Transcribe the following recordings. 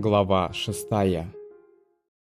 Глава шестая.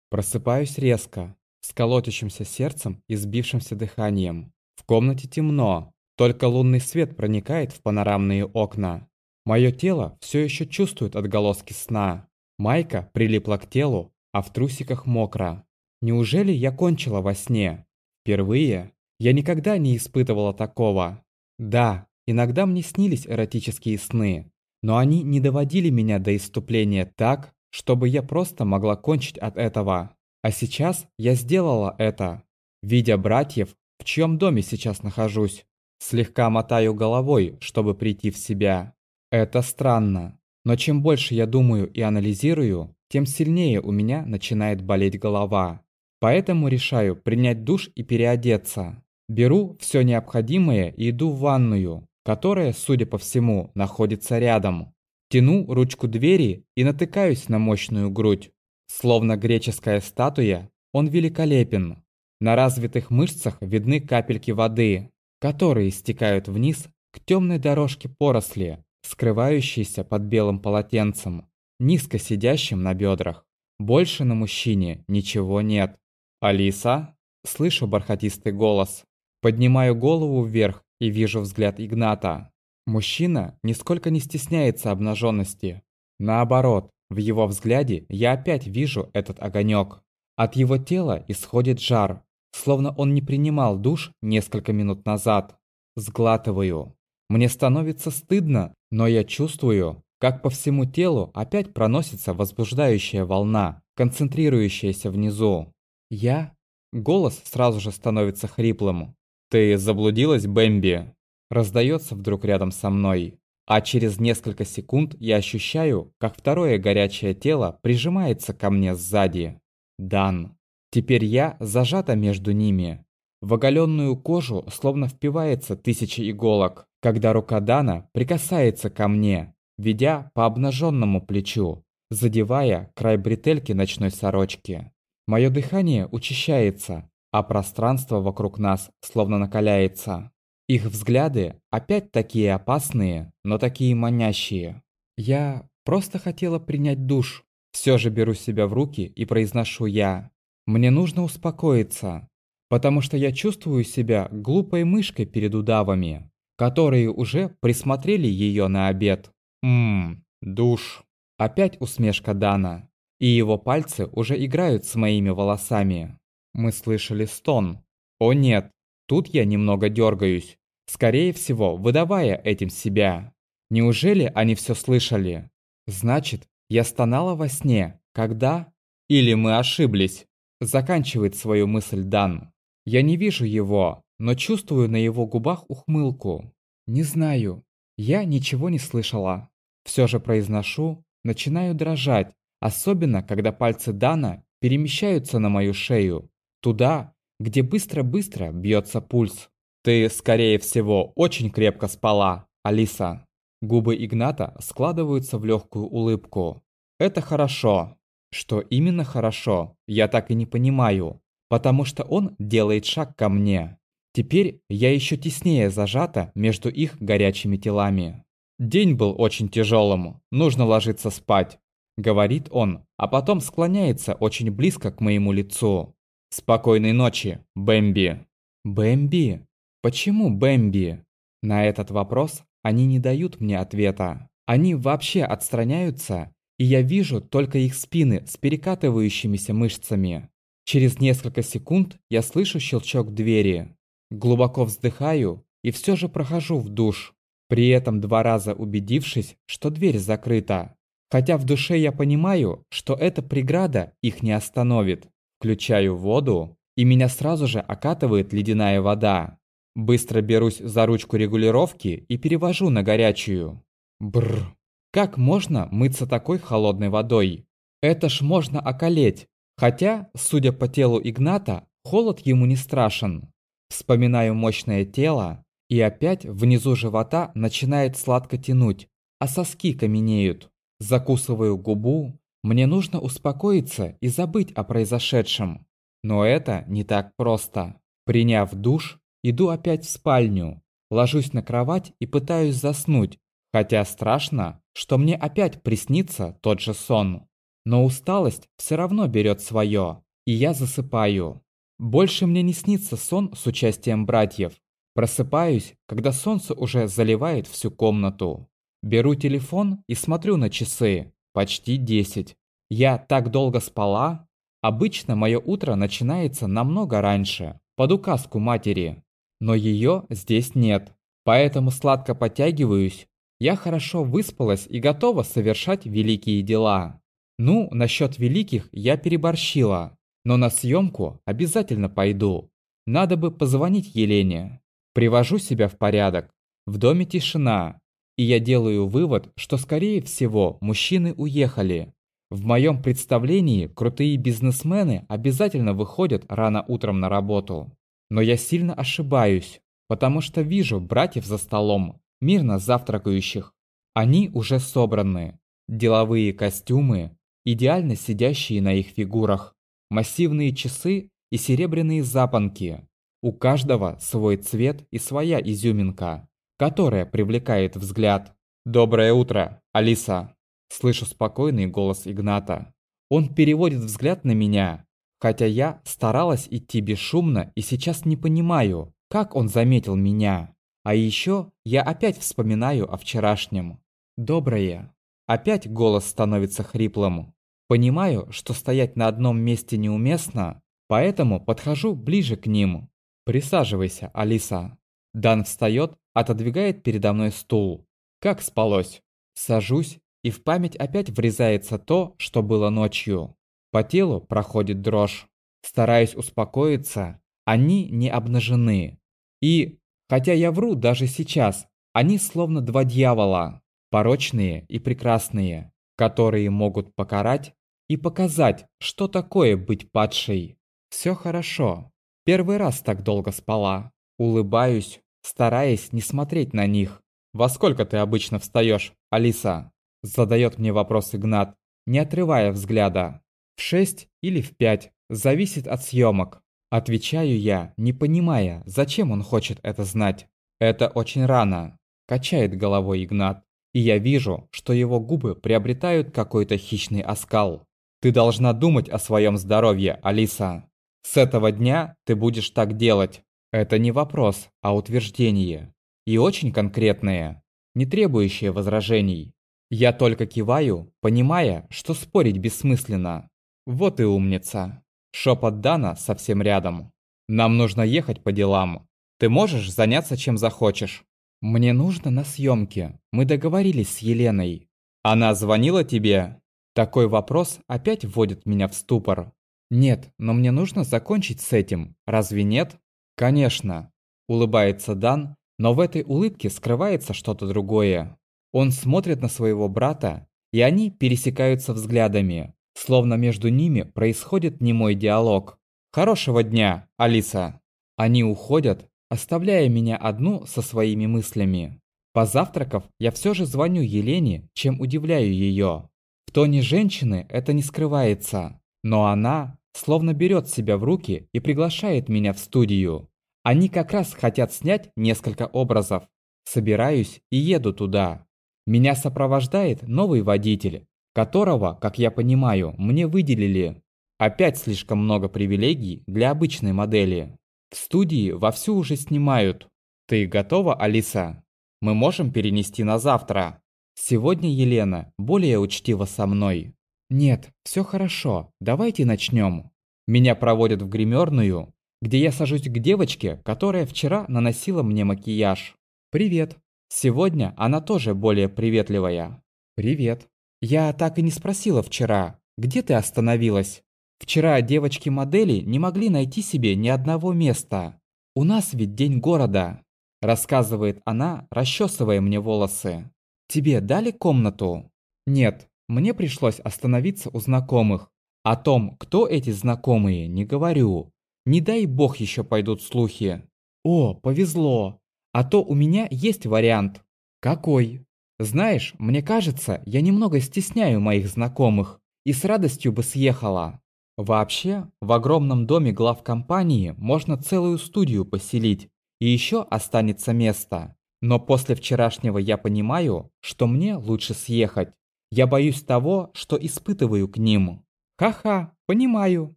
Просыпаюсь резко, с колотящимся сердцем и сбившимся дыханием. В комнате темно, только лунный свет проникает в панорамные окна. Мое тело все еще чувствует отголоски сна. Майка прилипла к телу, а в трусиках мокро. Неужели я кончила во сне? Впервые? Я никогда не испытывала такого. Да, иногда мне снились эротические сны, но они не доводили меня до иступления так, чтобы я просто могла кончить от этого. А сейчас я сделала это. Видя братьев, в чьем доме сейчас нахожусь, слегка мотаю головой, чтобы прийти в себя. Это странно. Но чем больше я думаю и анализирую, тем сильнее у меня начинает болеть голова. Поэтому решаю принять душ и переодеться. Беру все необходимое и иду в ванную, которая, судя по всему, находится рядом. Тяну ручку двери и натыкаюсь на мощную грудь. Словно греческая статуя, он великолепен. На развитых мышцах видны капельки воды, которые стекают вниз к темной дорожке поросли, скрывающейся под белым полотенцем, низко сидящим на бедрах. Больше на мужчине ничего нет. «Алиса?» Слышу бархатистый голос. Поднимаю голову вверх и вижу взгляд Игната. Мужчина нисколько не стесняется обнаженности. Наоборот, в его взгляде я опять вижу этот огонек. От его тела исходит жар, словно он не принимал душ несколько минут назад. Сглатываю. Мне становится стыдно, но я чувствую, как по всему телу опять проносится возбуждающая волна, концентрирующаяся внизу. Я... Голос сразу же становится хриплым. «Ты заблудилась, Бэмби?» Раздается вдруг рядом со мной. А через несколько секунд я ощущаю, как второе горячее тело прижимается ко мне сзади. Дан. Теперь я зажата между ними. В оголенную кожу словно впивается тысячи иголок, когда рука Дана прикасается ко мне, ведя по обнаженному плечу, задевая край бретельки ночной сорочки. Мое дыхание учащается, а пространство вокруг нас словно накаляется. Их взгляды опять такие опасные, но такие манящие. Я просто хотела принять душ. Все же беру себя в руки и произношу я. Мне нужно успокоиться, потому что я чувствую себя глупой мышкой перед удавами, которые уже присмотрели ее на обед. Ммм, душ. Опять усмешка Дана, и его пальцы уже играют с моими волосами. Мы слышали стон. О нет, Тут я немного дергаюсь, скорее всего, выдавая этим себя. Неужели они все слышали? Значит, я стонала во сне, когда... Или мы ошиблись? Заканчивает свою мысль Дан. Я не вижу его, но чувствую на его губах ухмылку. Не знаю. Я ничего не слышала. Все же произношу, начинаю дрожать, особенно когда пальцы Дана перемещаются на мою шею, туда, где быстро-быстро бьется пульс. Ты, скорее всего, очень крепко спала, Алиса. Губы Игната складываются в легкую улыбку. Это хорошо. Что именно хорошо, я так и не понимаю, потому что он делает шаг ко мне. Теперь я еще теснее зажата между их горячими телами. День был очень тяжелым, нужно ложиться спать, говорит он, а потом склоняется очень близко к моему лицу. Спокойной ночи, Бэмби. Бэмби? Почему Бэмби? На этот вопрос они не дают мне ответа. Они вообще отстраняются, и я вижу только их спины с перекатывающимися мышцами. Через несколько секунд я слышу щелчок двери. Глубоко вздыхаю и все же прохожу в душ, при этом два раза убедившись, что дверь закрыта. Хотя в душе я понимаю, что эта преграда их не остановит. Включаю воду, и меня сразу же окатывает ледяная вода. Быстро берусь за ручку регулировки и перевожу на горячую. Бррр. Как можно мыться такой холодной водой? Это ж можно околеть. Хотя, судя по телу Игната, холод ему не страшен. Вспоминаю мощное тело, и опять внизу живота начинает сладко тянуть, а соски каменеют. Закусываю губу, мне нужно успокоиться и забыть о произошедшем. Но это не так просто. Приняв душ, иду опять в спальню, ложусь на кровать и пытаюсь заснуть, хотя страшно, что мне опять приснится тот же сон. Но усталость все равно берет свое, и я засыпаю. Больше мне не снится сон с участием братьев. Просыпаюсь, когда солнце уже заливает всю комнату. Беру телефон и смотрю на часы. Почти 10. Я так долго спала. Обычно мое утро начинается намного раньше, под указку матери. Но ее здесь нет. Поэтому сладко подтягиваюсь. Я хорошо выспалась и готова совершать великие дела. Ну, насчет великих я переборщила. Но на съемку обязательно пойду. Надо бы позвонить Елене. Привожу себя в порядок. В доме тишина. И я делаю вывод, что скорее всего мужчины уехали. В моем представлении крутые бизнесмены обязательно выходят рано утром на работу. Но я сильно ошибаюсь, потому что вижу братьев за столом, мирно завтракающих. Они уже собраны. Деловые костюмы, идеально сидящие на их фигурах, массивные часы и серебряные запонки. У каждого свой цвет и своя изюминка, которая привлекает взгляд. «Доброе утро, Алиса!» Слышу спокойный голос Игната. Он переводит взгляд на меня, хотя я старалась идти бесшумно и сейчас не понимаю, как он заметил меня. А еще я опять вспоминаю о вчерашнем. Доброе. Опять голос становится хриплым. Понимаю, что стоять на одном месте неуместно, поэтому подхожу ближе к ним. Присаживайся, Алиса. Дан встает, отодвигает передо мной стул. Как спалось? Сажусь и в память опять врезается то, что было ночью. По телу проходит дрожь. Стараюсь успокоиться, они не обнажены. И, хотя я вру даже сейчас, они словно два дьявола, порочные и прекрасные, которые могут покарать и показать, что такое быть падшей. Все хорошо. Первый раз так долго спала. Улыбаюсь, стараясь не смотреть на них. «Во сколько ты обычно встаешь, Алиса?» Задает мне вопрос Игнат, не отрывая взгляда. В шесть или в пять, зависит от съемок. Отвечаю я, не понимая, зачем он хочет это знать. Это очень рано, качает головой Игнат. И я вижу, что его губы приобретают какой-то хищный оскал. Ты должна думать о своем здоровье, Алиса. С этого дня ты будешь так делать. Это не вопрос, а утверждение. И очень конкретное, не требующее возражений. Я только киваю, понимая, что спорить бессмысленно. Вот и умница. Шепот Дана совсем рядом. Нам нужно ехать по делам. Ты можешь заняться чем захочешь. Мне нужно на съемке. Мы договорились с Еленой. Она звонила тебе? Такой вопрос опять вводит меня в ступор. Нет, но мне нужно закончить с этим. Разве нет? Конечно. Улыбается Дан, но в этой улыбке скрывается что-то другое. Он смотрит на своего брата, и они пересекаются взглядами, словно между ними происходит немой диалог. «Хорошего дня, Алиса!» Они уходят, оставляя меня одну со своими мыслями. Позавтракав, я все же звоню Елене, чем удивляю ее. В тоне женщины это не скрывается, но она словно берет себя в руки и приглашает меня в студию. Они как раз хотят снять несколько образов. Собираюсь и еду туда. Меня сопровождает новый водитель, которого, как я понимаю, мне выделили. Опять слишком много привилегий для обычной модели. В студии вовсю уже снимают. Ты готова, Алиса? Мы можем перенести на завтра. Сегодня Елена более учтива со мной. Нет, все хорошо, давайте начнем. Меня проводят в гримерную, где я сажусь к девочке, которая вчера наносила мне макияж. Привет. Сегодня она тоже более приветливая. Привет. Я так и не спросила вчера, где ты остановилась? Вчера девочки-модели не могли найти себе ни одного места. У нас ведь день города. Рассказывает она, расчесывая мне волосы. Тебе дали комнату? Нет, мне пришлось остановиться у знакомых. О том, кто эти знакомые, не говорю. Не дай бог еще пойдут слухи. О, повезло. А то у меня есть вариант. Какой? Знаешь, мне кажется, я немного стесняю моих знакомых и с радостью бы съехала. Вообще, в огромном доме глав компании можно целую студию поселить, и еще останется место. Но после вчерашнего я понимаю, что мне лучше съехать. Я боюсь того, что испытываю к ним. Ха-ха, понимаю,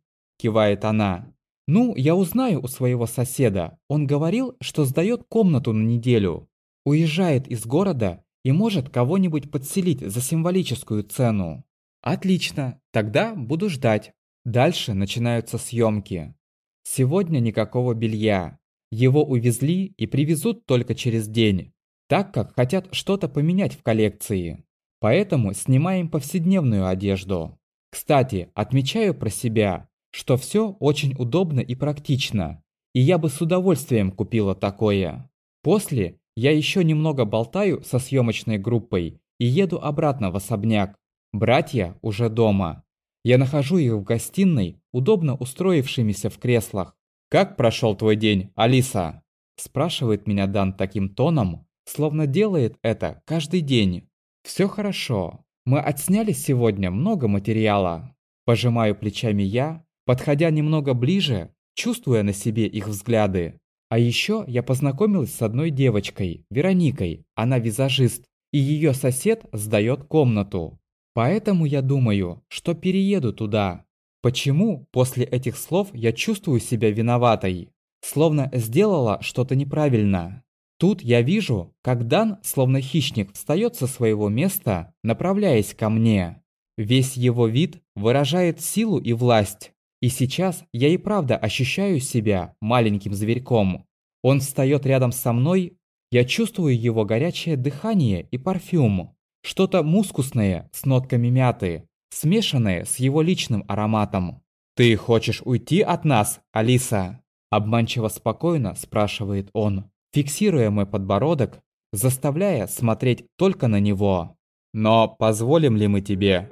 кивает она. Ну, я узнаю у своего соседа. Он говорил, что сдает комнату на неделю. Уезжает из города и может кого-нибудь подселить за символическую цену. Отлично, тогда буду ждать. Дальше начинаются съемки. Сегодня никакого белья. Его увезли и привезут только через день, так как хотят что-то поменять в коллекции. Поэтому снимаем повседневную одежду. Кстати, отмечаю про себя, что все очень удобно и практично, и я бы с удовольствием купила такое. После я еще немного болтаю со съемочной группой и еду обратно в особняк. Братья уже дома. Я нахожу их в гостиной, удобно устроившимися в креслах. «Как прошел твой день, Алиса?» Спрашивает меня Дан таким тоном, словно делает это каждый день. «Все хорошо. Мы отсняли сегодня много материала». Пожимаю плечами я, подходя немного ближе, чувствуя на себе их взгляды. А еще я познакомилась с одной девочкой, Вероникой, она визажист, и ее сосед сдает комнату. Поэтому я думаю, что перееду туда. Почему после этих слов я чувствую себя виноватой? Словно сделала что-то неправильно. Тут я вижу, как Дан, словно хищник, встает со своего места, направляясь ко мне. Весь его вид выражает силу и власть. И сейчас я и правда ощущаю себя маленьким зверьком. Он встает рядом со мной, я чувствую его горячее дыхание и парфюм. Что-то мускусное с нотками мяты, смешанное с его личным ароматом. «Ты хочешь уйти от нас, Алиса?» Обманчиво спокойно спрашивает он, фиксируя мой подбородок, заставляя смотреть только на него. «Но позволим ли мы тебе